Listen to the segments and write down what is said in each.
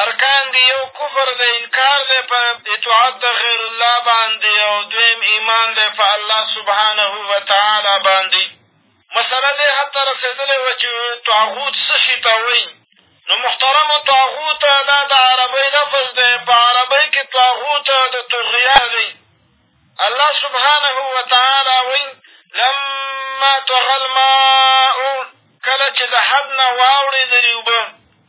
ارکان دي یو کفر دی انکار دی په اطاعت د غیر الله باندې او دویم ایمان دی په الله سبحانه وتعالی باندې مسله دې حتی رسېدلې وه چې طاغوت څه شي ته وایي نو محترمو طاغوت دا د عربۍ لفظ دی په عربۍ کښې طاغوت د طغیا دی الله سبحانه وتعالی وایي لما طغى الماء کله چې د حد نه واوړېدلې اوبه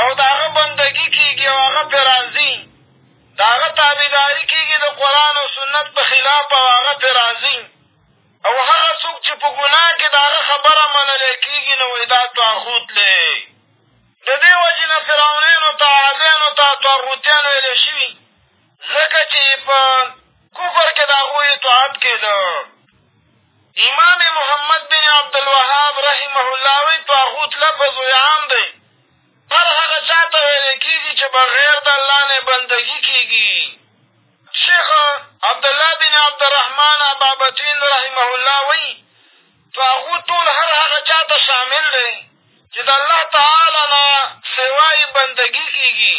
او د هغه بندګي کېږي او هغه پرې راضي د هغه تابعداري کېږي د قرآن او سنت په خلاف او هغه پرې راضي او هغه څوک چې په ګناه کې د هغه خبره منلی کېږي نو وایي دا طاغوت دی د دې وجې نه فرعونیانو ته عادیانو ته طاغوتیان ویلی شوي ځکه چې په کفر کښې د هغوی اطاعت کېده امام محمد بن عبدالوهاب رحمه الله وایي طاغوت لفظ وایي عام دی هر هغه چا ته ویلی کېږي چې بغیر د الله نه بندګي کېږي شیخ عبدالله بن عبدالرحمن ابابطین رحمه الله وایي طاغوت ټول هر هغه چا ته شامل دی چې د الله تعالی نه سوای بندګي کېږي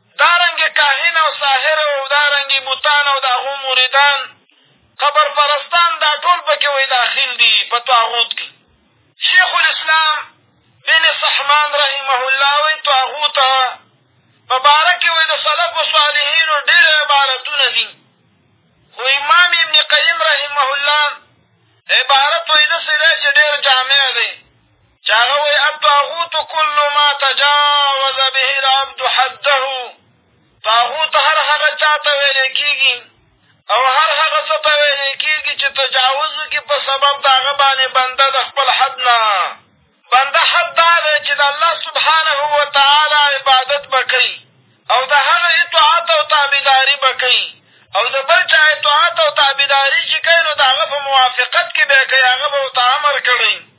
دارنګې کاهن او ساحر او دارنګې بتان او د هغو مریدان قبر پرستان دا ټول په کې وایي داخل دي په طاغوت کې شیخ الاسلام بن سحمان رحمه الله وایي طاغوت په باره کې وایي د سلفو صالحینو ډېر عبارتونه دي خو امام ابن قیم رحمه الله عبارت وایي داسې دی چې ډېر جامع دی چې هغه وایي الطاغوت کل ما تجاوز به العبد حده طاغوت هر هغه چا ته ویلی کېږي او هر هغه څه ته ویلی کېږي چې تجاوز وکړي په سبب د هغه باندې بنده د خپل حد نه بنده حد دا دی چې د الله سبحانه وتعالی عبادت به کوي او د هغه اطاعت او تابعداري به کوي او د بل چا اطاعت او تابعداري چې کوي نو د هغه په موافقت کښې به یې کوي هغه به ورته امر کړی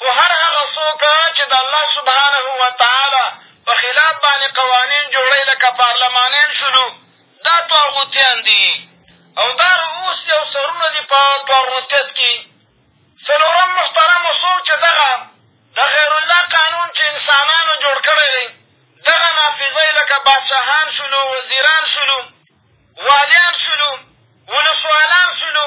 خو هر هغه څوک چې د الله سبحانه وتعالی په خلاف باندې قوانین جوړوي لکه پارلمانیان شولو دا طاغوتیان دي او دا رؤوس دي او سرونه دي په طاغوتیت کښې څلورم محترمو څوک چې دغه د غیرالله قانون چې انسانانو جوړ کړی دی دغه نافظه لکه بادشاهان شولو وزیران شولو والیان شولو ولسوالان شولو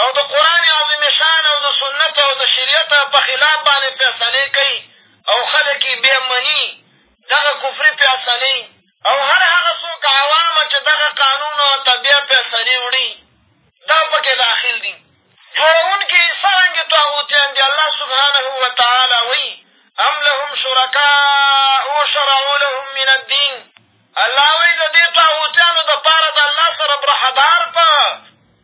او د قرآن عظیم شان او د سنت او د شریعت په خلاف باندې فیصلې کوي او خلک یې بیا مني دغه کفري فیصلې او هر هغه څوک عوام چې دغه قانون ته بیا فیصلې وړي دا پکې داخل دي جوړونکي یې څرنګې طاغوتیان دي الله سبحانه وتعالی وایي ام لهم شرکاء شرعو لهم من الدین الله وایي د دې طاغوتیانو دپاره د الله سره برخدار په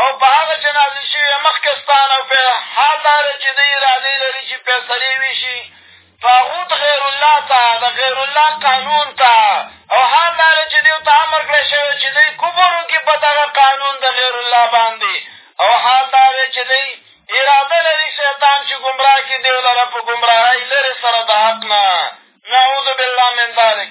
او په هغه چې نازل شوي یې مخکې ستان او په حال دا دی چې دوی ارادې لري چې فیصلې وشي طاغوت غیر الله ته د غیر الله قانون ته او حال دا دی چې دوی ته امر کړی شوی چې دوی کفر وکړي په دغه قانون د غیر الله باندې او حال دا دی چې دوی اراده لري شیطان چې ګمراه کړي دوی لره په ګمراهۍ لرې سره د حق نه نعوذ بالله من ذلک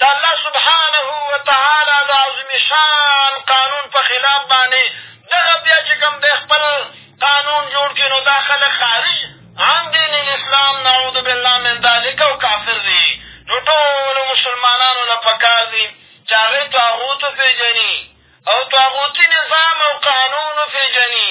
د الله سبحانه وتعالی د عظیم شان قانون په خلاف باندې دغه بیا چې کوم دی خپل قانون جوړ کړي نو دا خلک خارج عن دین الاسلام نعوذ بالله من ذلک او کافر دي نو ټولو مسلمانانو له پکار دي چې هغوی طاغوت وپېژني او طاغوتي نظام او قانون وپېژني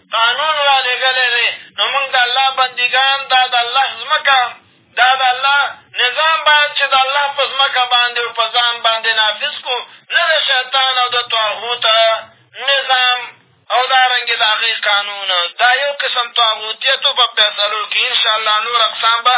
قانون را لېږلی دی نو مونږ د الله بندګان دا د الله ځمکه دا د الله نظام باید چې د الله په ځمکه باندې او په ځان باندې نافظ کړو نه د شیطان او د طاغوت نظام او دارنګې د هغې قانون دا یو قسم طاغوتیتو په فیصلو کښې انشاءالله نور اقسام به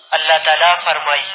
الله تعالی فرمایي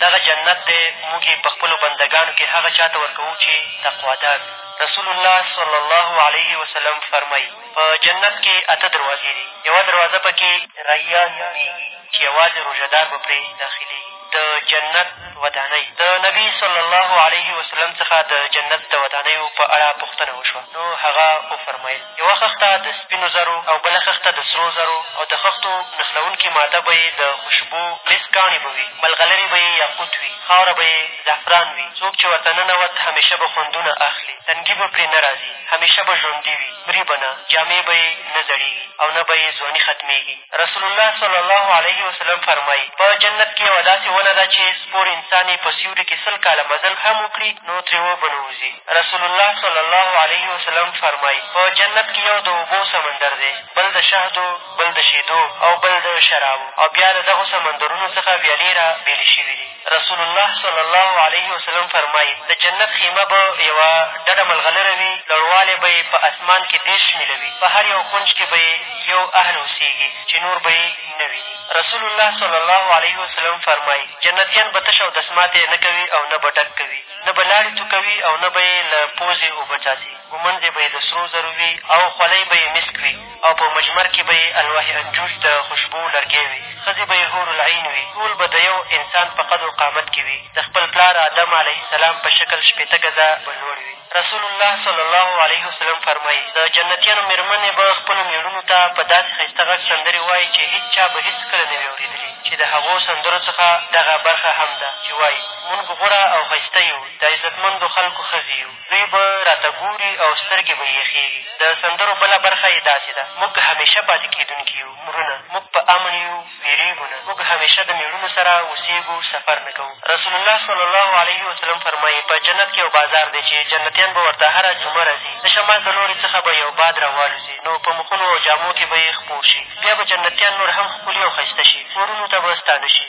دغه جنت دی موږ یې په خپلو بندګانو کې هغه چا ته ورکوو چې تقوادار وي رسول الله صلی الله علیه وسلم فرمایي په جنت کې اته دروازې دي یوه دروازه پکې ریان نومېږي چې یوازې روژهدار به پرې داخلېږي د جنت ودانۍ د نبي صلی الله علیه وسلم څخه د جنت د ودانیو په اړه پوښتنه وشوه نو هغه وفرمایل یوه خښته د سپینو زرو او بله خښته د سرو زرو او د خښتو نښلوونکې ماده به یې د خوشبو غلیظ کاڼي به وي، ملغلرې به یې یاقوت وي، خاوره به یې زعفران وي، څوک چې ورته ننوت همېشه به خوندونه اخلي، تنګي به پرې نه راځي، همېشه به ژوندي وي، مري به نه، جامې به یې نه زړېږي او نه به یې ځواني ختمېږي. رسول الله صلی الله علیه وسلم فرمایي په جنت کې یوه داسې ونه ده چې سپور انسان یې په سیوري کې سل کاله مزل هم وکړي نو ترې وبه نه وځي رسول الله صلی الله علیه وسلم فرمایي په جنت کې یو د اوبو سمندر دی بل د شهدو بل د شیدو او بل د شرابو او بیا د دغو سمندرونو څخه ویالې را بېلې شوي دي رسول الله صلی الله علیه وسلم فرمایي د جنت خېمه به یوه ډډه ملغلره وي لوړوالی به یې په اسمان کې دېرش میله وي په هر یو کونج کې به یې یو اهل اوسېږي چې نور به یې نه ویني رسول الله صلی الله علیه وسلم فرمایي جنتیان به تش او دسماتی نه کوي او نه به ډک کوي نه به لاړې توکوي او نه به یې له پوزې اوبه څاڅي ږمنځې به یې د سرو زرو وي او خولۍ به یې مسک وي او په مجمر کې به یې الواح انجوش د خوشبو لرګی وي، ښځې به یې حور العین وي، ټول به د یو انسان په قد و قامت کې وي، د خپل پلار آدم علیه السلام په شکل شپېته ګزه به لوړ وي. رسول الله صلی الله علیه وسلم فرمایي، د جنتیانو مېرمنې به خپلو مېړونو ته په داسې ښایسته غږ سندرې وایي چې هېچا به هېڅکله نه وي اورېدلي، چې د هغو سندرو څخه دغه برخه هم ده، چې وایي، مونږ غوره او ښایسته یو، د عزتمندو خلکو ښځې یو. دوی به را ته ګوري او سترګې به یې یخې وي. د سندرو بله برخه یې داسې ده. موږ همېشه پاتې کېدونکي یو، مرونه. موږ په امن یو، وېرېږو نه. موږ همېشه د مېړونو سره اوسېږو، سفر نه کوو. رسول الله صلی الله علیه وسلم فرمایي، په جنت کې یو بازار دی چې جنتیان به ورته هره جمعه راځي، د شمال د لوري څخه به یو باد را والوځي، نو په مخونو او جامو کې به یې خپور شي، بیا به جنتیان نور هم ښکلي او ښایسته شي، کورونو ته به ستانه شي.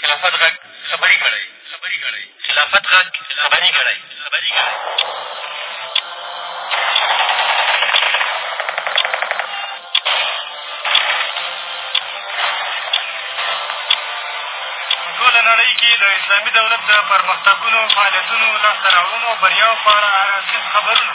خلافت غږ خبري ګړی خلافت غږ خبري ګړی ټوله نړۍ کې د اسلامي دولت د پرمختګونو فعالیتونو لاسته راوړنو او بریاو په اړه هر اړخیز خبرونه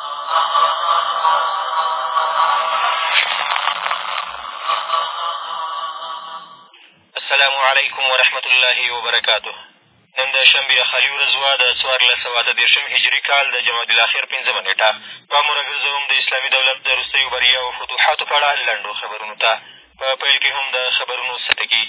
السلام علیکم ورحمت الله وبرکاته نن د شنبې خالي ورځ وه د څوارلس سوه اته دېرشم هجري کال د جمادالاخر پېنځمه نېټه پام ورګرځوم د اسلامي دولت د وروستیو بریاو او فتوحاتو په اړه لنډو خبرونو ته په پیل کې هم د خبرونو څه ټکي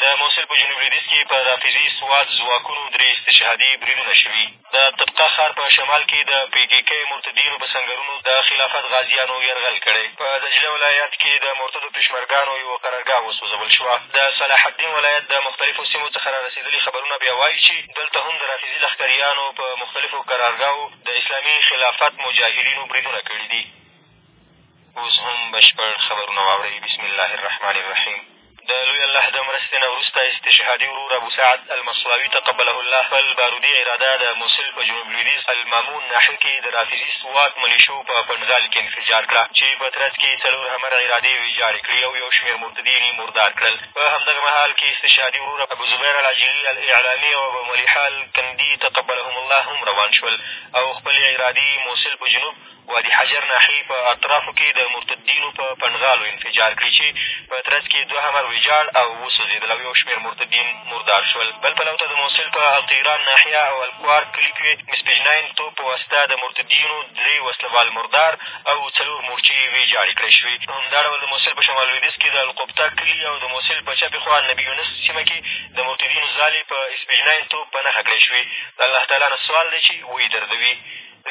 د موصل په جنوب لویدیځ کې په رافظي سوات ځواکونو درې استشهادي بریدونه شوي د تبقا ښار په شمال کښې د پې کې کۀ مرتدينو په سنګرونو د خلافت غازيانو يرغل کړی. په دجله ولايت کښې د مرتدو پېشمرګانو يوه قرارګاه وسوځول شوه. د صلاح الدين ولايت د مختلفو سيمو څخه رارسېدلي خبرونه بيا وايي چې دلته هم د رافضي لښکريانو په مختلفو قرارګاوو د اسلامي خلافت مجاهدينو بريدونه کړي دي. اوس هم بشپړ خبرونه واورئ بسم الله الرحمن الرحیم د لوی الله د مرستې نه وروسته استشهادي ورور ابوسعد المصلاوي تقبله الله خپل بارودي اراده د موصل په جنوب لویدیځ المامون ناحیه کښې د رافظي سوات ملیشو په پنډغال کښې انفجار کړه چې په ترڅ کښې څلور همر ارادې ویجاړې کړې او یو شمېر مرتدین یې مردار کړل په همدغه مهال کښې استشهادي ورور ابوزبیر العجلي الاعلامي او ابوملیحه الکندي تقبلهم الله هم روان شول او خپلې ارادې یې موصل په جنوب وادي حجر ناحیې په اطرافو کې د مرتدینو په پنډغالو انفجار کړي چې په ترڅ کې دوه همر ویجاړ او وسوځېدل او یو شمېر مرتدین مردار شول بل پلو ته د موصل په القیران ناحیه او الکوار کلي کې مسپجنین توپ په واسطه د مرتدینو درې وسله وال مردار او څلور مورچې یې ویجاړې کړی شوې همدا ډول د موصل په شمال لویدیځ کې د القبطه کلي او د موصل په چپې خوا نبي یونس سیمه کې د مرتدینو ځالې په اسپجنین توپ په نښه کړی شوې د الله تعالی نه سوال دی چې ویې دردوي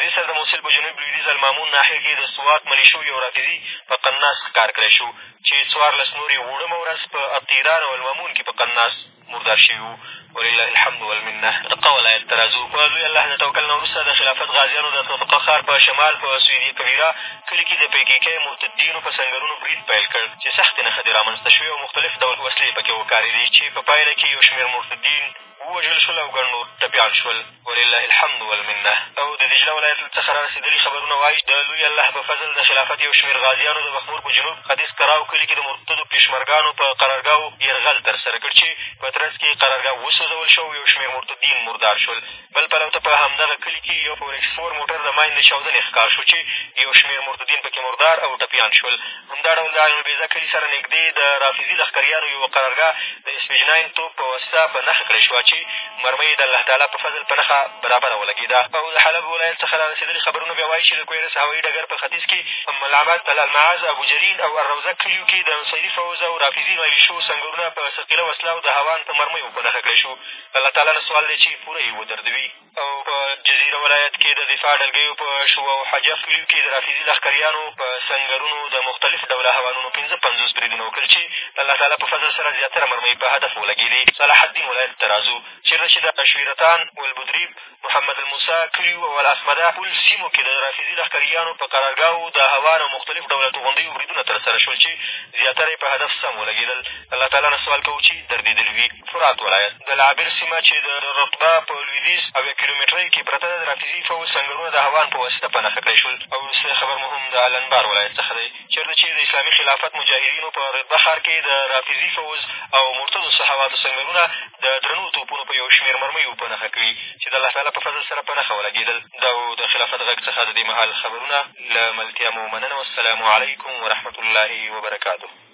دې سره د موصل په جنوب لوېدیځ المامون ناحیه کې د سوات ملیشو یو رافضي په قناس ښکار کړی شو چې څوارلس نور یې اووړمه ورځ په الطیران او المامون کې په قناس مردار شوي وو ولله الحمد والمنه دقه ولایت ته را ځو په لوی الله د توکل نه وروسته د خلافت غازیانو د اتفقه ښار په شمال په سویدیې کبیره کلي کې د پیکیکه مرتدینو په سنګرونو برید پیل کړ چې سختې نښتې رامنځته شوې او مختلف ډول وسلې پکې وکارېدې چې په پایله کې یو شمېر مرتدین ووژل شول او ګڼ نور ټپیان شول ولله الحمد والمنه او د دجله ولایت څخه را رسېدلي خبرونه وایي د لوی الله په فضل د خلافت یو شمېر غازیانو د مخمور په جنوب ختیځ کراو کلي کښې د مرتدو پېشمرګانو په قرارګاو یرغل تر سره کړ چې په ترڅ کښې قرارګاه وسوځول شوه او یو شمېر مرتدین مردار شول بل پلو ته په همدغه کلي کښې یو فور ایکس فور موټر د ماین د چاودنې ښکار شو چې یو شمېر مرتدین پکې مردار او ټپیان شول همدا ډول د عین بېضه کلي سره نږدې د رافضي لښکریانو یوه قرارګاه د اسمجناین توپ په واسطه په نښه کړای شوه چې مرمۍ یې د الله تعالی په فضل په نښه برابره ولګېده او د حلب ولایت څخه را رسېدلي خبرونه بیا وایي چې د کویرس هوایي ډګر په ختیځ کې په ملعمت الالمعاز ابوجلین او الروزه کلیو کې د نصیري فوځ او رافضي ملیشو سنګرونه په ثقیله وسله او د هاوان په مرمیو په نښه کړای شو الله تعالی نه سوال دی چې پوره یې ودردوي او په جزیره ولایت کې د دفاع ډلګیو په شوه او حجر کلیو کې د رافضي لښکریانو په سنګرونو د مختلف ډوله هوانونو پېنځه پنځوس بریدونه وکړل چې د الله تعالی په فضل سره زیاتره مرمۍ په هدف ولګېدې صلاح الدین ولایت ته راځو چېرته چې د شویرتان والبدریب محمد الموسی کلیو او الاسمده پل سیمو کې د رافضي لښکریانو په قرارګاهو د هوان او مختلف ډوله توغندیو بریدونه ترسره شول چې زیاتره یې په هدف سم ولګېدل الله تعالی نه سوال کوو چې دردېدلي وي فرات ولایت د العابر سیمه چې د رقبه په لویدیځ اویا کیلومترۍ کښې پرته ده د رافضي فوځ سنګرونه د هوان په واسطه په نښه کړی شول او وروستی خبر مو هم د الانبار ولایت څخه دی چېرته چې د اسلامي خلافت مجاهدینو په رقبه ښار کښې د رافضي فوځ او مرتدو صحواتو سنګرونه د درنو توپونو په یو شمېر مرمیو په نښه کړي چې د الله تعالی په فضل سره په نښه ولګېدل دا و د خلافت غږ څخه د دې مهال خبرونه له ملتیا مو مننه والسلام علیکم ورحمة الله وبرکاته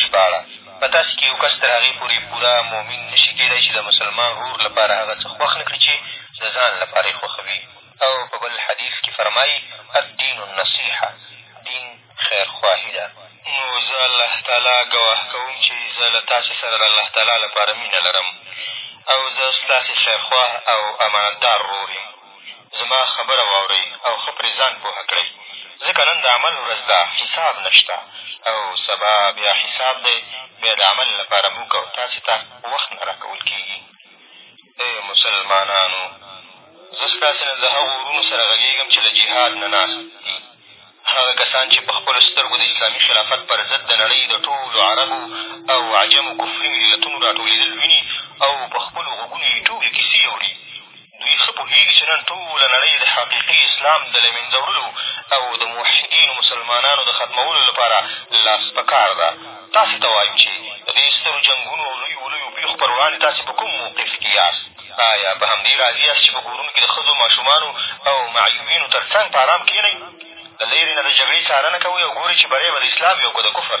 ژباړه، په تاسې کې یو کس تر هغې پورې پوره مؤمن نه شي کېدای چې د مسلمان ورور لپاره هغه څه خوښ نه کړي چې د ځان لپاره یې خوښوي او په بل حدیث کې فرمایي، الدین النصیحة، دین خیرخواهي ده. نو زه الله تعالی ګواه کوم چې زه له تاسې سره د الله تعالی لپاره مینه لرم او زه ستاسې خیرخواه او امانتدار ورور یم. زما خبره واورئ او ښه پرې ځان پوه کړئ، ځکه نن د عمل ورځ ده، حساب نه شته او سبا بیا حساب دی، بیا د عمل لپاره موږ او تاسې ته وخت نه راکول کېږي. ای مسلمانانو! زه ستاسې نه د هغو وروڼو سره غږېږم چې له جهاد نه ناست دي، هغه کسان چې په خپلو سترګو د اسلامي خلافت پر ضد د نړۍ د ټولو عربو او عجمو کفري ملتونو راټولېدل ویني او په خپلو غوږونو یې ټولې کیسې اوري، دوی ښه پوهېږي چې نن ټوله نړۍ د حقیقي اسلام د له مېنځه وړلو او د موحدینو مسلمانانو د ختمولو لپاره لاس په کار ده. تاسې ته وایم چې د دې سترو جنګونو او لویو لویو پېښو پر وړاندې تاسې په کوم موقف کې یاست؟ ایا په همدې راضي یاست چې په کورونو کې د ښځو، ماشومانو او معیوبینو تر څنګ په ارام کښېنئ؟ له لېرې نه د جګړې څارنه کوئ او ګورئ چې بری به د اسلام وي او که د کفر؟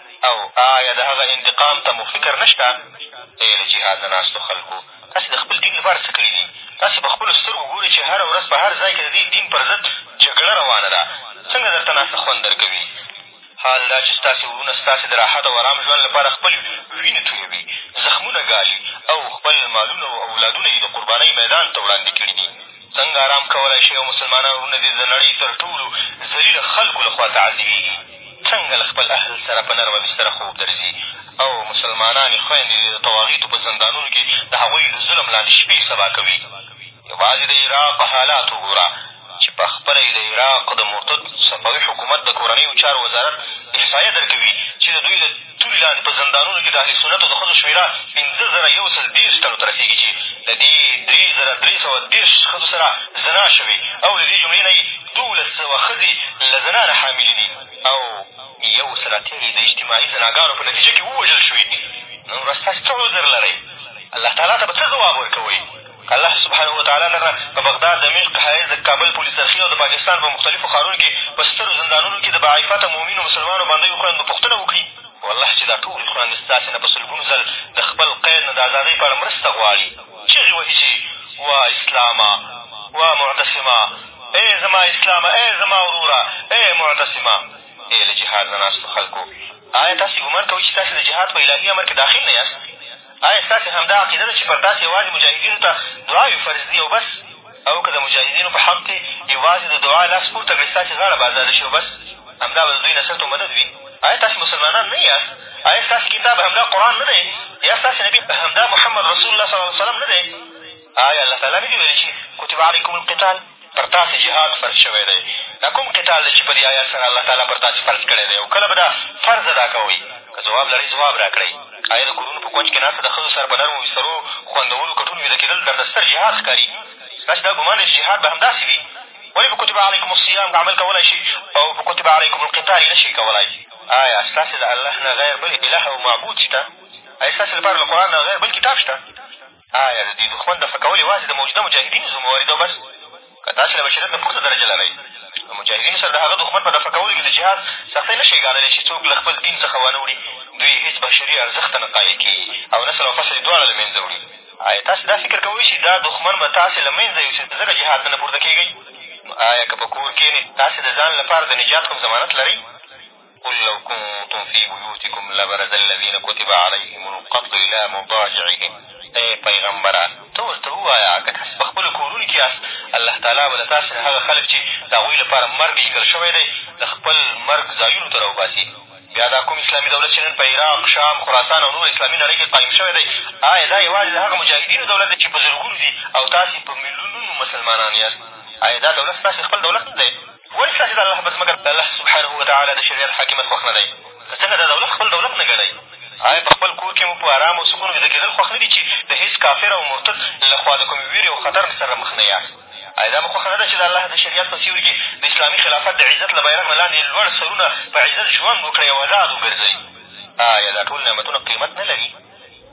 او آیا د هغه انتقام ته مو فکر نه شته؟ ای له جهاد نه ناستو خلکو! تاسې د خپل دین لپاره څه کړي دي؟ تاسې په خپلو سترګو ګورئ چې هره ورځ په هر ځای کې د دې دین پر ضد جګړه روانه ده، څنګه در ته ناسته خوند در کوي؟ حال دا چې ستاسې وروڼه ستاسې د راحت او ارام ژوند لپاره خپلې وینې تویوي، زخمونه ګالي او خپل مالونه او اولادونه یې د قربانۍ میدان ته وړاندې کړي دي، څنګه ارام کولای شئ او مسلمانان وروڼه دې د نړۍ تر ټولو ذلیله خلکو له خوا تعذیبېږي؟ څنګه له خپل اهل سره په نرمه بستره خوب درځي او مسلمانانې خویندې دې د طواغیتو په زندانونو کې د هغوی له ظلم لاندې شپې سبا کوي. یوازې د عراق حالات وګوره چې په خپله یې د عراق د مرتد صفوي حکومت د کورنیو چارو وزارت احصایه درکوي چې د دوی د توري لاندې په زندانونو کښې د اهل سنتو د ښځو شمېره پېنځه زره یو سل دېرش تنو ته رسېږي چې د دې درې زره درې سوه دېرش ښځو سره زنا شوې او د دې جملې نه یې دوولس سوه ښځې له زنا نه حاملې دي او یو سل اتیا یې د اجتماعي زناګانو په نتیجه کښې ووژل شوې نن ورځ تاسې څه عذر لرئ الله تعالی ته به څه ځواب ورکوئ الله سبحانه وتعالی دغه په بغداد، دمشق، حایز، د کابل پل څرخي او د پاکستان په مختلفو ښارونو کښې په سترو زندانونو کښې د باعفته مؤمنو مسلمانو بندیو خویندو پوښتنه وکړي. والله چې دا ټولې خویندې ستاسې نه په سلګونو ځل د خپل قید نه د ازادۍ په اړه مرسته غواړي، چغې وهي چې وا اسلامه! وا معتصمه! ای زما اسلامه! ای زما وروره! ای معتصمه! ای له جهاد نه ناستو خلکو! آیا تاسې ګمان کوئ چې تاسې د جهاد په الهي امر کښې داخل نه یاست؟ ایا ستاسې همدا عقیده ده چې پر تاسې یوازې مجاهدینو ته دعاوې فرض دي او بس او که د مجاهدینو په حق کې یوازې د دعا لاس پورته کړئ ستاسې غاړه به ازاده شي او بس همدا به د دوی نصرت او مدد وي ایا تاسې مسلمانان نه یاست ایا ستاسې کتاب همدا قرآن نه دی یا ستاسې نبي همدا محمد رسول الله صلی وسلم نه دی آیا الله تعالی نه دي ویلي چې کتب علیکم القتال پر تاسې جهاد فرض شوی دی دا کوم قتال دی چې په دې ایات سره الله تعالی پر تاسې فرض کړی دی او کله به دا فرض ادا کوئ که ځواب لرئ ځواب را کړئ آیا د کورونو په کونج کښې ناسته د ښځو سره په نرمو بسترو خوندورو کټونو ویده کېدل درته ستر جهاد ښکاري ستاسې دا ګمان دی چې جهاد به همداسې وي ولې په کتب علیکم الصیام عمل کولی شي او په کتب علیکم القتال یې نه شي کولی آیا ستاسې د الله نه غیر بل اله او معبود شته آیا ستاسې لپاره له قرآن نه غیر بل کتاب شته آیا د دې دښمن دفع کول یوازې د موجوده مجاهدینو ذمهواري ده او بس؟ که تاسې له بشریت نه پورته درجه لرئ، له مجاهدینو سره د هغه دښمن په دفع کولو کښې د جهاد سختۍ نه شئ ګاللی چې څوک له خپل دین څخه وانه وړي، دوی هېڅ بشري ارزښت ته نه قایل کېږي او نسل او فصل یې دواړه له مېنځه وړي. آیا تاسې دا فکر کوئ چې دا دښمن به تاسې له مېنځه یوسي ځکه جهاد ته نه پورته کېږئ؟ نو آیا که په کور کېنئ تاسې د ځان لپاره د نجات کوم ضمانت لرئ؟ قل لو كنتم في بيوتكم لبرز الذين كتب عليهم القتل الى مضاجعهم اې پيغمبره! ته ورته ووایه که تاسې په خپلو کورونو کي یاست الله تعالی به له تاسې نه هغه خلک چې د هغوی لپاره مرګ لیکل شوی دی د خپل مرګ ځایونو ته راوباسي بیا دا کوم اسلامي دولت چې نن په عراق، شام، خراسان او نوره اسلامي نړۍ کښې قایم شوی دی آیا دا یوازې د هغه مجاهدینو دولت دی چې په زرګونو دي او تاسې په میلیونونو مسلمانان یاست؟ آیا دا دولت ستاسې خپل دولت نه دی؟ ولې ستاسې دا الله په ځمکه د الله سبحانه وتعالی د شریعت حاکمیت خوښ نه دی؟ که څنګه دا دولت خپل دولت نه ګڼئ؟ آیا په خپل کور کښې مو په ارام او سکون ویده کېدل خوښ نه دي چې د هېڅ کافر او مرتد له خوا د کومې وېرې او خطر سره مخ نه یاست؟ آیا دا مو خوښه نه ده چې د الله د شریعت په سیوري کښې د اسلامي خلافت د عزت له بیرغ نه لاندې لوړ سرونه په عزت ژوند وکړئ او ازاد وګرځئ؟ آیا دا ټول نعمتونه قیمت نه لري؟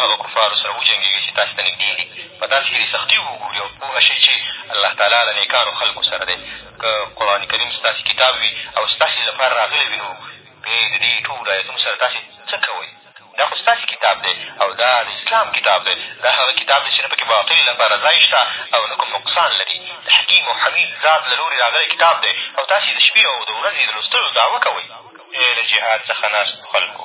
هغه کفارو سره وجنګېږئ چې تاسې ته نږدې دي، په تاسې کې دې سختي وګوري او پوه شئ چې الله تعالی له نېکانو خلکو سره دی. که قرآن کریم ستاسې کتاب وي او ستاسې لپاره راغلی وي، نو بیا یې د دې ټولو آیتونو سره تاسې څه کوئ؟ دا خو ستاسې کتاب دی او دا د اسلام کتاب دی. دا هغه کتاب دی چې نه په کې باطل لپاره ځای شته او نه کوم نقصان لري. د حکیم او حمید ذات له لورې راغلی کتاب دی او تاسې یې د شپې او د ورځې د لوستلو دعوه کوئ. ای له جهاد څخه ناستو خلکو!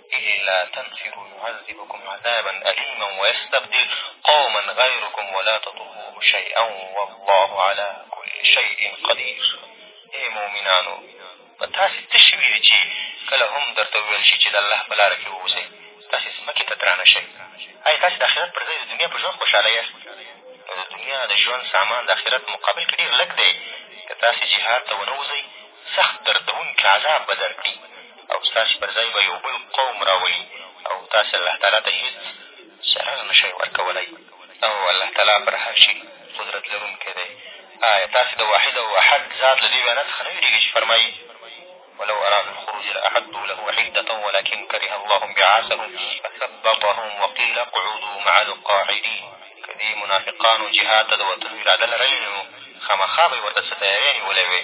إلا تنفروا يعذبكم عذابا أليما ويستبدل قوما غيركم ولا تضروه شيئا والله على كل شيء قدير ای مؤمنانو په تاسې څه شوي دي چې کله هم درته وویل شي چې د الله په لاره کښې واوسئ تاسې ځمکې ته درانه شئ ایا تاسې د آخرت پر ځای د دنیا په ژوند خوشحاله یاست د دنیا د ژوند سامان د آخرت مقابل کښې ډېر لږ دی که تاسې جهاد ته ونه وځئ سخت دردوونکی عذاب به در کړي او ستاسې پر ځای به یو بل قوم را ولي او تاسې الله تعالی ته هېڅ ضرر نه شئ ورکولی او الله تعالی پر هر شي قدرت لرونکی دی آیا تاسې د واحد او احد ذات له دې وینا څخه نه وېرېږئ چې فرمایي ولو ارادوا الخروج لاعدوا له عدة ولكن كره الله بعاثهم فثبطهم وقيل اقعدوا مع القاعدين که دې منافقانو جهاد ته د وتلو اراده لرلې نو خامخا به یې ورته څه تیاری نیولی وی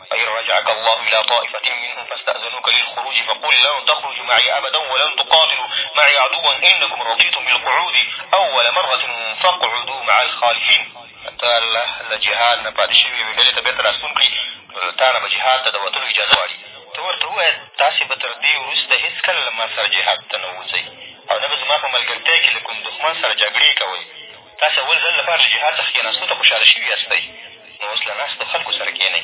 فإن رجعك الله إلى طائفة منهم فاستأذنوك للخروج فقل لن تخرجوا معي أبدا ولن تقاتلوا معي عدوا إنكم رضيتم بالقعود أول مرة فاقعدوا مع الخالفين ته الله له جهاد نه پاتې شوې یوې ډلې ته بېرته راستون کړي نو له تا نه به جهاد ته د وتلو اجازه غواړي ته ورته ووایه تاسې به تر دې وروسته هېڅکله له ما سره جهاد ته نه وځئ او نه به زما په ملګرتیا کښې له کوم دښمن سره جګړې کوئ تاسې اول ځل لپاره له جهاد څخه کېناستو ته خوشحاله شوي یاستئ نو اوس له ناستو خلکو سره کېنئ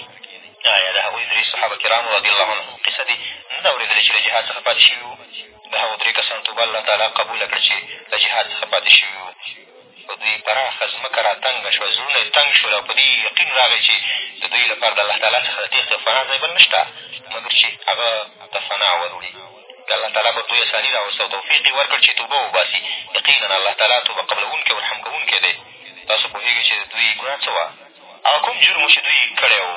ایا د هغوی درې صحابه کرامو رضي الله عنهم قصه دې نه ده اورېدلې چې له جهاد څخه پاتې شوي وو د هغو درې کسانو توبه الله تعالی قبوله کړه چې له جهاد څخه پاتې شوي وو په دوی پراخه ځمکه را تنګه شوه زړونه یې تنګ شول او په دې یقین راغی چې د دوی لپاره د الله تعالی څخه د تېښتې او فنا ځای بل نه شته مګر چې هغه ته فنا وروړي که الله تعالی پر دوی اساني راوسته او توفیق یې ورکړ چې توبه وباسي، یقینا الله تعالی توبه قبلوونکی او رحم کوونکی دی. تاسو پوهېږئ چې د دوی ګناه څه وه؟ هغه کوم جرم و چې دوی کړی و،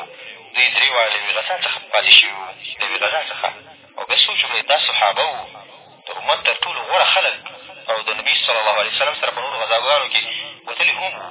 دوی درې واړه له یوې غذا څخه پاتې شوي وو، له یوې غذا څخه او بیا سوچ وکړئ دا صحابه وو، د امت تر ټولو غوره خلک او د نبي صلی الله علیه وسلم سره په نورو غذاګانو کښې وتلي هم وو،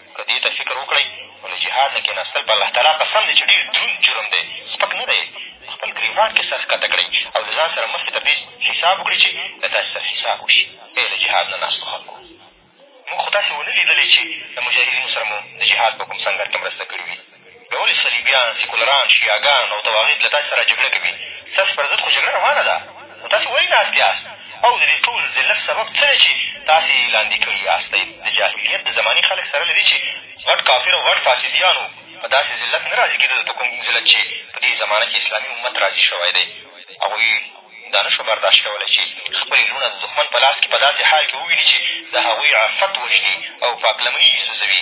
که دې ته فکر وکړئ نو له جهاد نه کېناستل په الله تعالی قسم دی چې ډېر دروند جرم دی سپک نه دی په خپل ګرېوان کښې سر ښکته کړئ او له ځان سره مخکې تر دې حساب وکړئ چې له تاسې سره حساب وشي ای له جهاد نه ناستو خلکو موږ خو تاسې ونه لیدلئ چې له مجاهدینو سره مو د جهاد په کوم سنګر کښې مرسته کړې وي نو ولې صلیبیان، سیکولران، شیعه ګان او طواغیت له تاسې سره جګړه کوي؟ ستاسې پر ضد خو جګړه روانه ده، نو تاسې ولې ناست یاست؟ او د دې ټول ذلت سبب څه دی چې تاسې یې لاندې کړي یاستئ؟ د جاهلیت د زمانې خلک سره له دې چې غټ کافر او غټ فاسدیان وو، په داسې ذلت نه راضي کېدل په کوم ذلت چې په دې زمانه کې اسلامي امت راضي شوی دی. هغوی دا نه شوه برداشت کولی چې خپلې لوڼه د دښمن په لاس کې په داسې حال کې وویني چې د هغوی عفت وژني او پاکلمني یې سوځوي.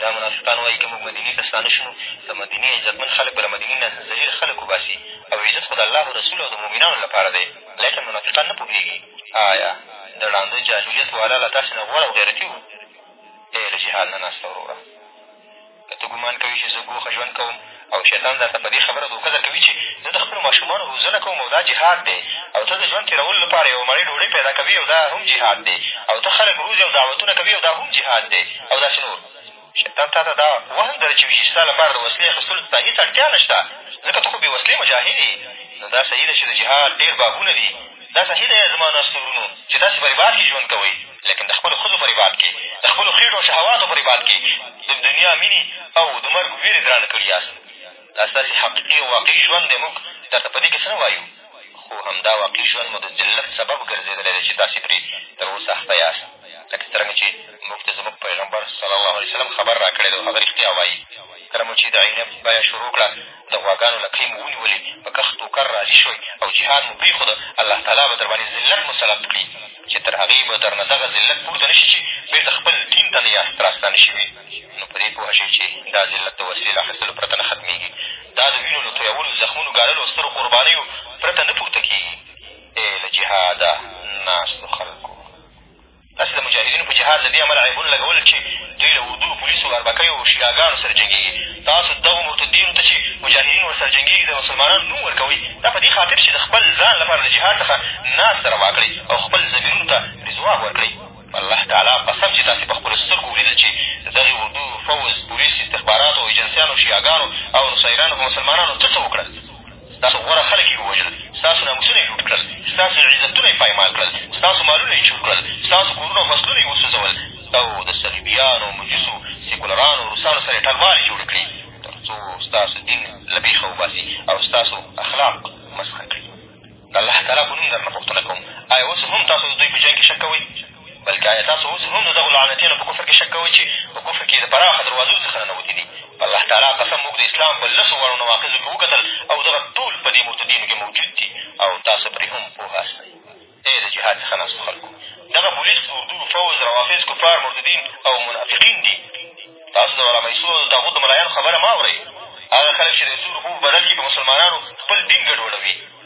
دا منافقان وایي که موږ مدینې ته ستانه شو د مدینې عزتمن خلک به له مدینې نه ذلیل خلک وباسي او عزت خو د الله رسول او د مؤمنانو لپاره دی لیکن منافقان نه پوهېږي آیا د ړانده جاهلیت والا له تاسې نه غوړ او غیرتي وو ای له جهاد نه ناسته وروره که ته ګمان کوي چې زه ګوښه ژوند کوم او شیطان درته په دې خبره دوکه در کوي چې زه د خپلو ماشومانو روزنه کوم او دا جهاد دی او ته د ژوند تېرولو لپاره یوه مړۍ ډوډۍ پیدا کوي او دا هم جهاد دی او ته خلک روزې او دعوتونه کوي او دا هم جهاد دی او داسې نور شیطان تا ته دا وهم در اچوي چې ستا لپاره د وسلې اخېستلو ته هېڅ اړتیا نه شته ځکه ته خو بې وسلې مجاهد یې نو دا صحیح ده چې د جهاد ډېر بابونه دي دا صحیح دی زما ناست ورونو چې تاسې په رباط کښې ژوند کوئ لکن د خپلو ښځو په رباط کښې د خپلو خېټو او شهواتو په رباط کښې د دنیا میني او د مرګ وېرې درانه کړي یاست دا ستاسې حقیقي او واقعي ژوند دی موږ درته په دې کښې څه نه وایو خو همدا واقعي ژوند مو د ذلت سبب ګرځېدلی دی چې تاسې پرې تر اوسه اخته یاست لکه څرنګه چې موږ ته زموږ پیغمبر صلی الله علیه وسلم خبر را کړی دی او هغه رښتیا وایي کله مو چې د عینب بیه شروع کړه د غواګانو لکۍ مو ونیولې په کښت و کر راضي شوئ او جهاد مو پرېښوده الله تعالی به در باندې ذلت مسلط کړي چې تر هغې به درنه دغه ذلت پورته نه شي چې بېرته خپل دین ته نه یاست راستانه شوي، نو په دې پوه شئ چې دا ذلت د وسلې له اخېستلو پرته نه ختمېږي، دا د وینو له تویولو، زخمونو ګاللو او سترو قربانیو پرته نه پورته کېږي. ای له جهاده ناستو خلکو! تاسې د مجاهدینو په جهاد له دې امله عیبونه لګول چې دوی له اردو، پولیسو، اربکیو او شیعهګانو سره جنګېږي. تاسو دغو مرتدینو ته چې مجاهدین ورسره جنګېږي د مسلمانانو نوم ورکوئ، دا په دې خاطر چې د خپل ځان لپاره د جهاد څخه ناسته روا کړئ او خپل ضمیرونو ته ترې ځواب ورکړئ. په الله تعالی قسم چې تاسې په خپلو سترګو ولیدل چې د دغې اردو، فوځ، پولیس، استخباراتو، ایجنسیانو، شیعهګانو او نصایرانو په مسلمانانو څه څه وکړل. ستاسو غوره خلک یې ووژل، ستاسو ناموسونه یې لوټ کړل، ستاسو عزتونه یې پایمال کړل، ستاسو مالونه یې چور کړل، ستاسو کورونه او فصلونه یې وسوځول او د صلیبیانو، مجوسو، سیکولرانو او روسانو سره یې ټلوالې جوړې کړې، تر څو ستاسو دین له پېښه وباسي او ستاسو اخلاق مسخ کړي. د الله تعالی په نوم درنه پوښتنه کوم، ایا اوس هم تاسو د دوی په جنګ کښې شک کوئ؟ بلکې ایا تاسو اوس هم د دغو لعنتیانو په کفر کښې شک کوئ چې په کفر کښې د پراخه دروازو څخه ننوتي دي په الله تعالی قسم موږ د اسلام په لسو واړو نواقضو کښې وکتل او دغه ټول په دې مرتدینو کښې موجود دي او تاسو پرې هم پوه هستئ ای د جهاد څخه ناستو خلکو دغه پولیس اردو فوج روافظ کفار مرتدین او منافقین دي تاسو د علامه یسو او د تاغوت د ملایانو خبره مه اورئ هغه خلک چې د یسو روپو په بدل کښې په مسلمانانو خپل دین ګډوډوي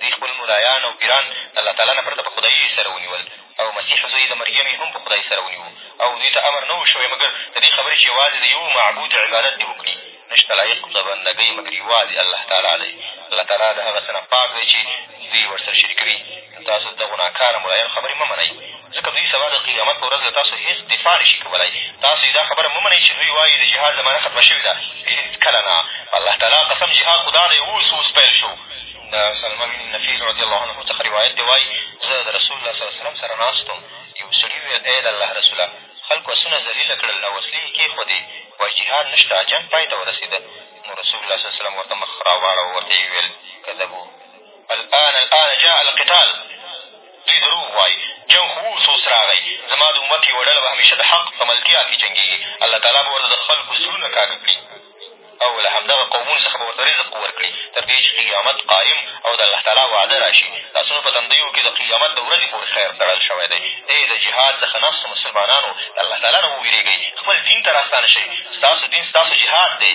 دوی خپل ملایان او پیران د الله تعالی نه پرته په خدایي سره ونیول او مسیح زوی یې د مریم یې هم په خدای سره ونیو او دوی ته امر نه و شوی مګر د دې خبرې چې یوازې د یوه معبود عبادت دې وکړي نشته لایق د بندګۍ مګر یوازې الله تعالی دی الله تعالی د هغه څه نه پاک دی چې دوی ورسره شریکوي تاسو د دغو ناکاره ملایانو خبرې مه منئ ځکه دوی سبا د قیامت په ورځ له تاسو هېڅ دفاع نه شي کولای. تاسو یې دا خبره مه منئ چې دوی وایي د جهاد زمانه ختمه شوې ده، هېڅکله نه! په الله تعالی قسم جهاد خو دا دی اوس اوس پیل شو. د سلمه بن نفیس رضي الله عنه څخه روایت دی وایي زه د رسول الله صلی وسلم سره ناست وم، یو سړي وویل ای د الله رسوله! خلکو اسونه ذلیله کړل او وسلې یې کېښودې، وایي جهاد نه شته، جنګ پای ته ورسېده. نو رسول الله صلی وسلم ورته مخ را واړوه او ورته یې وویل کذبو! الآن الآن جاء القتال دوی دروغ وايي جنګ خو اوس اوس راغی زما د امت یوه ډله به همېشه د حق په ملتیا کښې جنګېږي الله تعالی به ورته د خلکو زړونه کاږه کړي او له همدغه قومونو څخه به ورته رزق ورکړي تر دې چې قیامت قایم او د الله تعالی وعده را شي لاسونو په تندیو کښې د قیامت د ورځې پورې خیر تړل شوی دی ای د جهاد څخه نفس مسلمانانو د الله تعالی نه ووېرېږئ خپل دین ته راستانه شئ ستاسو دین ستاسو جهاد دی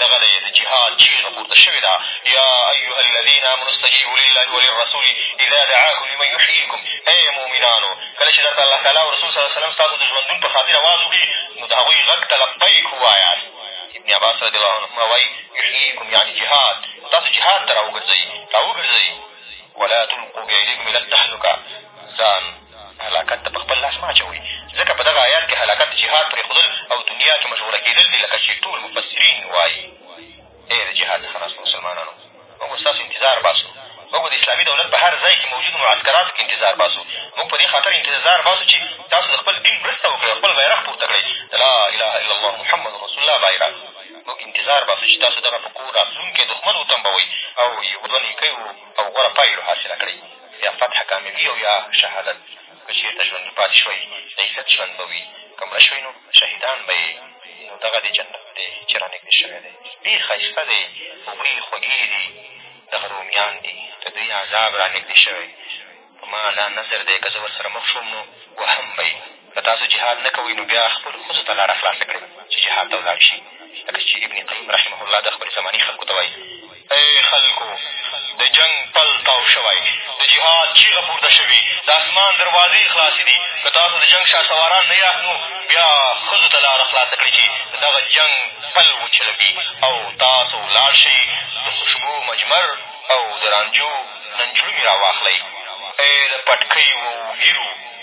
دغه دی د جهاد چېغه پورته شوې ده، یا ایها الذین آمنوا استجیبوا لله وللرسول اذا دعاکم لما یحییکم ای مؤمنانو! کله چې درته الله تعالی او رسول صلی الله علیه وسلم ستاسو د ژوندون په خاطر اواز وکړي، نو د هغوی غږ ته لبیک ووایاست. ابن عباس رضی الله عنهما وایي، یحییکم یعنې جهاد، تاسو جهاد ته را وګرځوي، را وګرځوي. ولا تلقوا بأیدیکم الی التهلکة، ځان هلاکت ته په خپل لاس مه اچوئ، ځکه په دغه ایت کښې هلاکت جهاد پرېښودل او دنیا کښې مشغوله کېدل دي لکه چې ټول مفسرین وایي ای د جهاد څخه ناستو مسلمانانو! موږ به ستاسو انتظار باسو، موږ به د اسلامي دولت په هر ځای کښې موجودو معسکراتو کښې انتظار باسو، موږ په دې خاطر انتظار باسو چې تاسو د خپل دین مرسته وکړئ او خپل بیرغ پورته کړئ، د لا اله الا الله محمد رسول الله بیرغ، موږ انتظار باسو چې تاسو دغه په کور راتلونکی دښمن وتمبوئ او یې دوه نیکیو او غوره پایلو حاصله کړئ. یا فتح کامل وي او یا شهادت که چېرته ژوندي پاتې شوی د عزت ژوند به وي که مړه شوی نو شهیدان به یې نو دغه دې جنت دی چې را نږدې شوی دی ډېر ښایسته دی اوبه یې خوږې دي دغه رومیان دي د دوی عذاب را نږدې شوی په ما لا نظر دی که زه ورسره مخ شوم نو وهم به یې که تاسو جهاد نه کوئ نو بیا خپلو ښځو ته لاره خلاصه کړئ چې جهاد ته ولاړې شي لکه چې ابن قیم رحمه الله د خپلې زمانې خلکو ته وایي ای خلکو د جنګ پل تاو شوی د جهاد چیغه پورته شوې د اسمان دروازې خلاصې دي که تاسو د جنګ شهسواران نه یاست نو بیا ښځو ته لاره خلاصه کړئ چې د دغه جنګ پل وچلوي او تاسو ولاړ شئ د خوشبو مجمر او د رانجو ننجړومي را واخلئ ای د پټکیو او ږیرو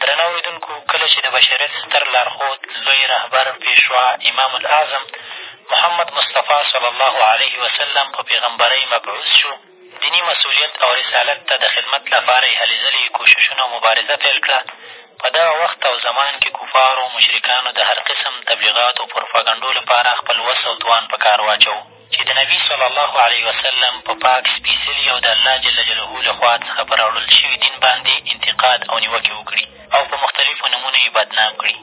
درنو اورېدونکو! کله چې د بشریت ستر لارښود، لوی رهبر، پېشوا، امام الاعظم، محمد مصطفی صلی الله علیه وسلم په پېغمبرۍ مبعوث شو، دیني مسوولیت او رسالت ته د خدمت لپاره یې هلې ځلې، کوششونه او مبارزه پیل کړه، په دغه وخت او زمان کې کفارو او مشرکانو د هر قسم تبلیغاتو او پروفاګنډو لپاره خپل وس او توان په کار واچوو. چې د نبي صلی الله علیه وسلم په پاک، سپېڅلي او د الله جل جلاله له خوا څخه په راوړل شوي دین باندې انتقاد او نیوکې وکړي او په مختلفو نومونو یې بدنام کړي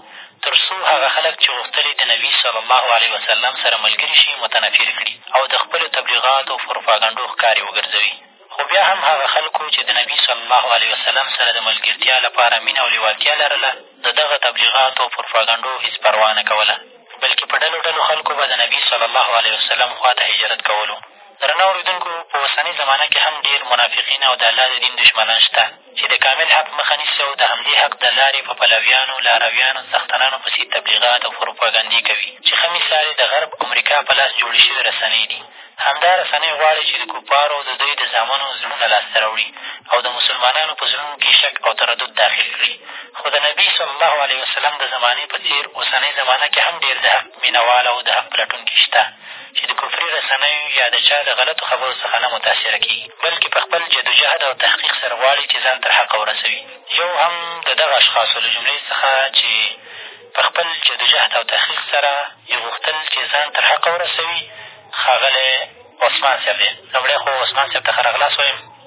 تر څو هغه خلک چې غوښتل یې د نبي صلی الله علیه وسلم سره ملګري شي متنفر کړي او د خپلو تبلیغاتو او فروفاګنډو ښکار یې وګرځوي. خو بیا هم هغه خلکو چې د نبي صلی الله علیه وسلم سره د ملګرتیا لپاره مینه او لېوالتیا لرله، د دغه تبلیغاتو او پروپاګنډو هېڅ پروا نه کوله، بلکې په ډلو ډلو خلکو به د نبي صلی الله علیه وسلم خوا ته هجرت کولو. درنو اورېدونکو! په اوسنۍ زمانه کې هم ډېر منافقین او د الله د دین دښمنان شته، چې د کامل حق مخه نیسي او د همدې حق د لارې په پلویانو، لارویانو، څښتنانو پسې تبلیغات او فروپاګندې کوي، چې ښه مثال یې د غرب امریکا په لاس جوړې شوې رسنۍ دي. همدا رسنۍ غواړي چې د کفارو او د دوی د زامنو زړونه لاسته راوړي او د مسلمانانو په زړونو کې شک او تردد داخل کړي، خو د نبي صلی الله علیه وسلم د زمانې په څېر اوسنۍ زمانه کې هم ډېر د حق مینه وال او د حق پلټونکي شته. چې د کفري رسنیو یا د چا د غلطو خبرو څخه نه متاثره کېږي، بلکې په خپل جدوجهد او تحقیق سره غواړي چې ځان تر حقه ورسوي. یو هم د دغه اشخاصو له جملې څخه چې په خپل جدوجهد او تحقیق سره یې غوښتل چې ځان تر حقه ورسوي، ښاغلی عثمان صاحب دی. لومړی خو عثمان صاحب ته ښه راغلاست وایم.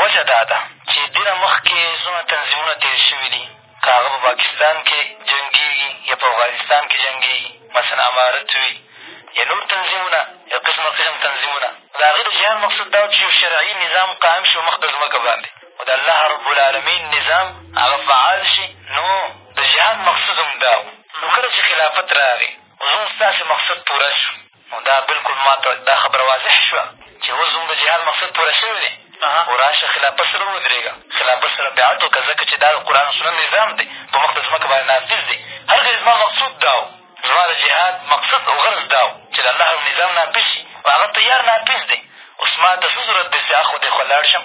وجه دا ده چې دېنه مخکې څونه تنظیمونه تېر شوي دي که هغه په پاکستان کې جنګېږي یا په افغانستان کې جنګېږي مثلا امارت وي یا نور تنظیمونه یا قسم قسم تنظیمونه نو د هغې د جهاد مقصود دا چې یو شرعي نظام قایم شي مخ د ځمکه باندې او د الله رب العالمین نظام هغه فعال شي نو د جهاد مقصود هم دا و نو کله چې خلافت راغی زموږ ستاسې مقصد پوره شو نو دا بلکل ما ته دا خبره واضح شوه چې اوس زموږ د جهاد مقصد پوره شوی دی او راشه خلافت سره ودرېږه، خلافت سره بېعت وکړه، ځکه چې دا د قرآن او سنت نظام دی، په مخ د ځمکه باندې نافظ دی. هرکله زما مقصود دا و، زما د جهاد مقصد او غرض دا و چې د الله نظام نافظ شي او هغه تیار نافظ دی، اوس ما ته څه ضرورت دی چې اخو دېخوا لاړ شم،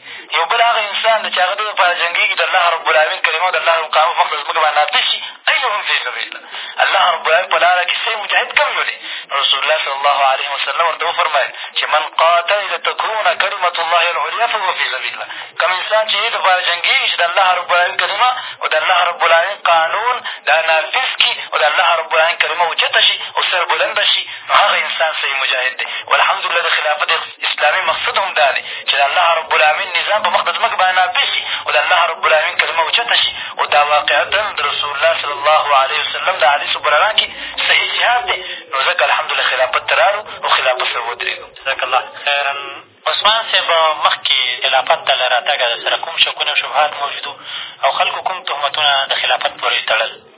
یو بل هغه انسان دی چې هغه دې لپاره جنګېږي د الله ربالعلمین کلمه او د الله ربالقوامت مخ ته ځمکه باندې نازله شي ايا هم فی سبیل الله الله ربالعلمین په لاره کښې صحیح مجاهد کم یو دی رسول الله صلی الله علیه وسلم ورته وفرمایل چې من قاتل لتکون کلمة الله العلیا فهو فی سبیل الله کوم انسان چې یې دپاره جنګېږي چې د الله ربالعلمین کلمه او د الله ربالعلمین قانون دا نافظ کړي او د الله ربالعلمین کلمه اوچته شي او سربلنده شي هغه انسان صحیح مجاهد دی والحمدلله د خلافت اسلامي مقصد هم دا دی چې د الله ربالعالمین نظام په مخ د ځمکې باندې نافظ شي او د الله ربالعالمین کلمه اوچته شي او دا واقعتا د رسول الله صلی الله علیه وسلم د حدیثو په رڼا کښې صحیح جهاد دی نو ځکه الحمدلله خلافت ته راغلو او خلافت سره ودرېږو جزاک الله خیرا عثمان صاحب مخکې خلافت ته له راتګه سره کوم شکونه شبهات موجود او خلکو کوم تهمتونه د خلافت پورې تړل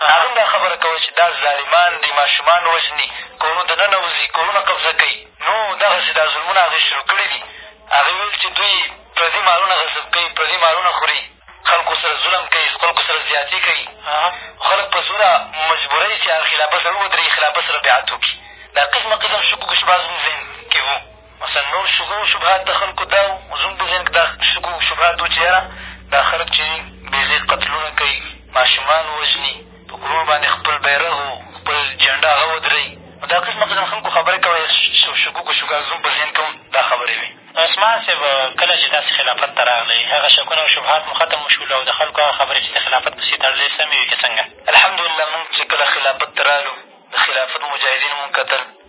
هغه هم دا خبره کوله چې دا ظالمان دي ماشومان وژني، کورو ته ننوځي، کورونه قبضه کوي. نو دغسې دا ظلمونه هغې شروع کړي دي. هغې ویل چې دوی پردي مالونه غصب کوي، پردي مالونه خوري، خلکو سره ظلم کوي، خلکو سره زیاتي کوي، خلک په زوره مجبوروي چې هغه خلافت سره وودرېږي، خلافت سره بیعت وکړي. دا قسمه قسم شکوک شبهات زموږ ذهن کې وو. مثلاً نور شکوه او شبهات د خلکو دا وو، زموږ په ذهن کښې دا شکوه او شبهات وو چې یاره دا خلک چې دي بې ځایه قتلونه کوي، ماشومان وژني، په کورونو باندې خپل بیرغ او خپل جنډه هغه ودروي، نو دا قسمه قسمه خلکو خبرې کولې، شکوک و شبهات زموږ په ذهن کښې هم دا خبرې وې. عثمان صاحب کله چې تاسې خلافت ته راغلئ، هغه شکونه او شبهات مو ختم شول او د خلکو هغه خبرې چې د خلافت پسې تړلې سمې وې که څنګه؟ الحمدالله! موږ چې کله خلافت ته راغلو، د خلافت مجاهدینو موږ کتل،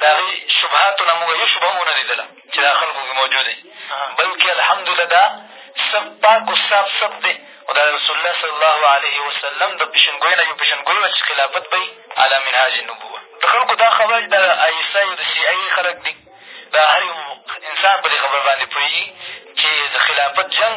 د هغې شبهاتو نه مونږ یو شبه هم ونه لېدله چې دا خلکو کښې موجود دی بلکې الحمدلله دا سب پاک او صاف سب دی او دا رسول الله صلی الله علیه وسلم د پېشنګوی نه یو پېشنګوی وه چې خلافت به یې علی منهاج نبوه د خلکو دا خبره چې دا آی ایس آی او د سي آی خلک دي دا هر یو انسان په دې خبره باندې پوهېږي چې د خلافت جنګ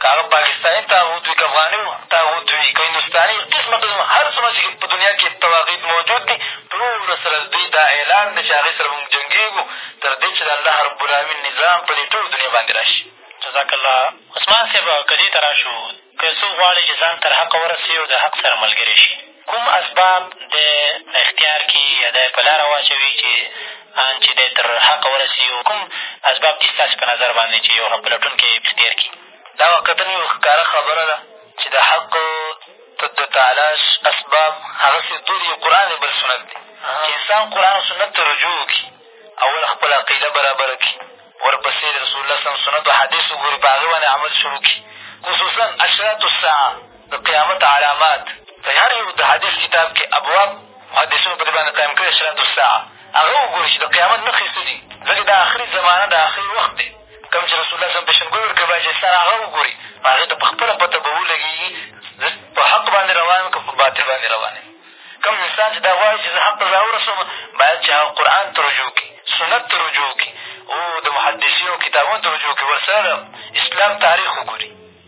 که هغه پاکستاني طاغوت وي که افغاني طاغوت وي که هندوستاني قسمه قسمه هر څومره چې په دنیا کښې طواغیت موجود دي ټولو سره د دوی دا اعلان دی چې هغې سره به مونږ جنګېږو تر دې چې د الله رب العالمین نظام په دې ټولو دنیا باندې را شي جزاک الله عثمان صاحب که دې ته را شو که څوک غواړي چې ځان تر حقه ورسوي او د حق سره ملګری شي کوم اسباب دی په اختیار کي یا دی په لاره واچوي چې ان چې دی تر حقه ورسي او کوم اسباب دي ستاسې په نظر باندې چې یو حق پلټونکی یې په اختیار کي دا واقعتا یو ښکاره خبره ده چې د حق د تلاش اسباب هغسې دوه دي قرآن دی بل سنت دی چې انسان قرآن او سنت ته رجوع وکړي اول خپله عقیده برابره کړي ورپسې د رسول الله سم سنت او حدیث وګوري په هغې باندې عمل شروع کړي خصوصا اشرات الساعه د قیامت علامات په هر یو د حدیث کتاب کښې ابواب محدثینو په دې باندې قایم کړی اشراط الساعه هغه وګوري چې د قیامت نښې څه دي ځکه دا اخري زمانه د اخري وخت دی کوم چې رسول الله سم پېشنګوی ورکړې باید چې سر هغه وګوري په هغې ته په خپله پته به ولګېږي زه په حق باندې روان یم که په باطل باندې روان یم کوم انسان چې دا غواړي چې زه حق ته ځان ورسوم باید چې هغه قرآن ته رجوع کړي سنت ته رجوع کړي او د محدثینو کتابونو ته رجوع کړي ورسره اسلام تاریخ وګوري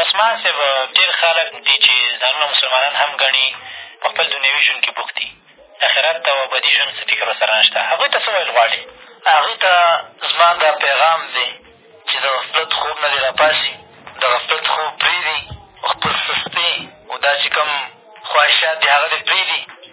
عثمان صاحب ډېر خلک دي چې ځانونه مسلمانان هم ګڼي په خپل دنیوي ژوند کښې بوخت دي اخرت او ابدي ژوند څه فکر ورسره نشته هغوی ته څه ویل غواړې هغوی ته زما دا پیغام دی چې د غفلت خوب نه دې را پاڅي د غفلت خوب پرېږدي او خپل سستې او دا چې کوم خواهشات دي هغه دې پرېږدي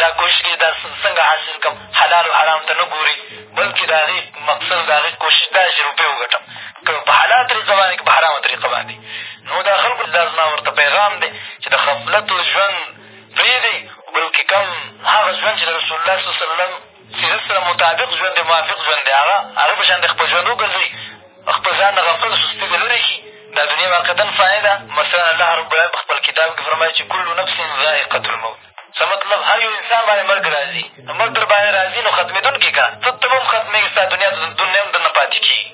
دا کوشش کوي دا څنګه حاصل کړم حلال او حرام ته نه ګوري بلکې د هغې مقصد د هغې کوشش دا دی چې روپۍ وګټم که په حلاله طریقه باندې که په حرامه طریقه باندې نو دا خلکو دا زما ورته پیغام دی چې د غفلت ژوند پرېږدئ بلکې کوم هغه ژوند چې د رسول الله صلی وسلم سیرت سره مطابق ژوند دی موافق ژوند دی هغه هغه په شان د خپل ژوند وګرځوي خپل ځان د غفلت سستي ته لرې کړي دا دنیا واقعتا فاني ده مثلا الله رب العالمین په خپل کتاب کښې فرمایي چې کل نفس ذائقة الموت څه مطلب هر یو انسان باندې مرګ را ځي نو مرګ در باندې را ځي نو ختمېدونکی که ته ته به هم ختمېږې ستا دنیا دنیا هم درنه پاتې کېږي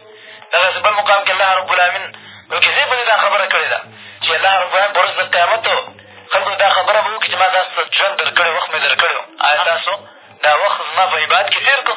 دغسې بل مقام کښې الله ربالعالمین بلکې زه په دې دا خبره کړې ده چې الله ربالعالمین په ورځ د قیامت خلکو دا خبره به وکړي چې ما تاسو ته ژوند در کړی وخت مې در کړی آیا تاسو دا وخت زما په عبادت کښې تېر کړو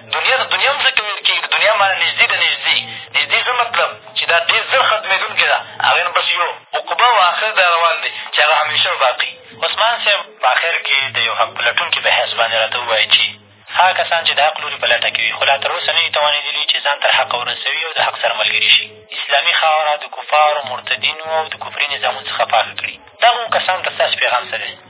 دنیا ته دنیا هم ځکه ویل کېږي، د دنیا معنی نږدې ده، نږدې. نږدې څه مطلب؟ چې دا ډېر زر ختمېدونکې ده، هغې نه بس یو عقبه او اخر دا روان دی چې هغه همېشه او باقي. عثمان صاحب په اخر کې د یو حق پلټونکي په حیث باندې راته ووایه چې هغه کسان چې د حق لوري په لټه کې وي، خو لا تر اوسه نه دي توانېدلي چې ځان تر حقه ورسوي او د حق سره ملګري شي، اسلامي خاوره د کفارو، مرتدینو او د کفري نظامونو څخه پاکه کړي. د هغو کسانو ته ستاسې پیغام څه دی؟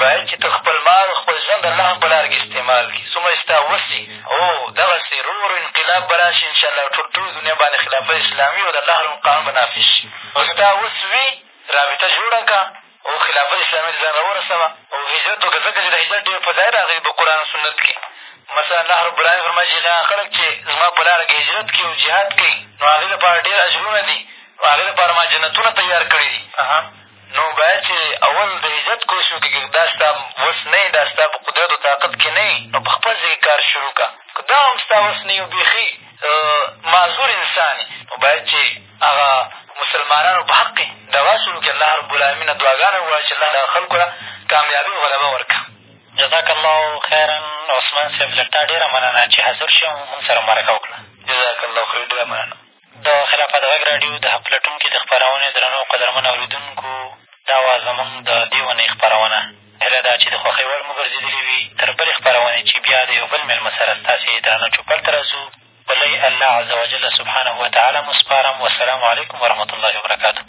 باید چې ته خپل مال او خپل ژوند د الله په لار کښې استعمال کړې څومره چې ستا وس وي هو دغسې ورو ورو انقلاب به را شي انشاالله په ټول ټوله دنیا باندې خلافت اسلامي او د الله رب القانون به نافظ شي او ستا وس وي رابطه جوړه کړه او خلافت اسلامي ته ځان را ورسوه او هجرت وکړه ځکه چې د هجرت ډېر فضایل راغلي په قرآن سنت کښې مثلا الله رب العالمین فرمایي چې هغه خلک چې زما په لاره کښې هجرت کوي او جهاد کوي نو هغوی لپاره ډېر اجرونه دي او هغوی لپاره ما جنتونه تیار کړي دي نو باید چې اول د عزت کوشش وکړې که دا ستا وس نه وي دا ستا په قدرت او طاقت کښې نه وي نو په خپل ځای کښې کار شروع کړه که دا هم ستا وس نه وي او بېخي معذور انسان یې نو باید چې هغه مسلمانانو په حق کښې دغه شروع کړې الله ربالعالمین نه دعاګانې وغواړې چې الله دغه خلکو له کامیابي او غلبه ورکړه جزاک الله خیرا عثمان صاحب له تا ډېره مننه چې حاضر شوې او مونږ سره مرکه وکړه جزاک الله خیر ډېره مننه د خلافت غږ راډیو د حق لټونکي د خپرونې درنو او قدرمنو اورېدونکو دا وه زموږ د دې اونۍ خپرونه هیله ده چې د خوښۍ وړ مو ګرځېدلې وي تر بلې خپرونې چې بیا د یو بل مېلمه سره ستاسې درنو چوپړ ته را ځو په لوی الله عزوجل سبحانه وتعالی مو سپارم والسلام علیکم ورحمة الله وبرکاته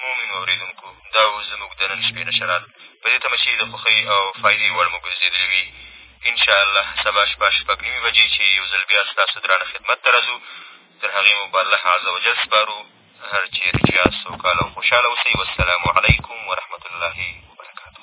مومنو اورېدونکو! دا اوس زموږ د نن شپې نشرات، په دې تمه چې د خوښۍ او فایدې وړ مو ګرځېدلي وي. ان شاء الله سبا شپه شپږ نیمې بجې چې یو ځل بیا ستاسو درانه خدمت ته راځو، تر هغې مو په الله عز وجل سپارو. هر چېرې چې یاست سوکاله او خوشحاله اوسئ. والسلام علیکم ورحمة الله وبرکاته.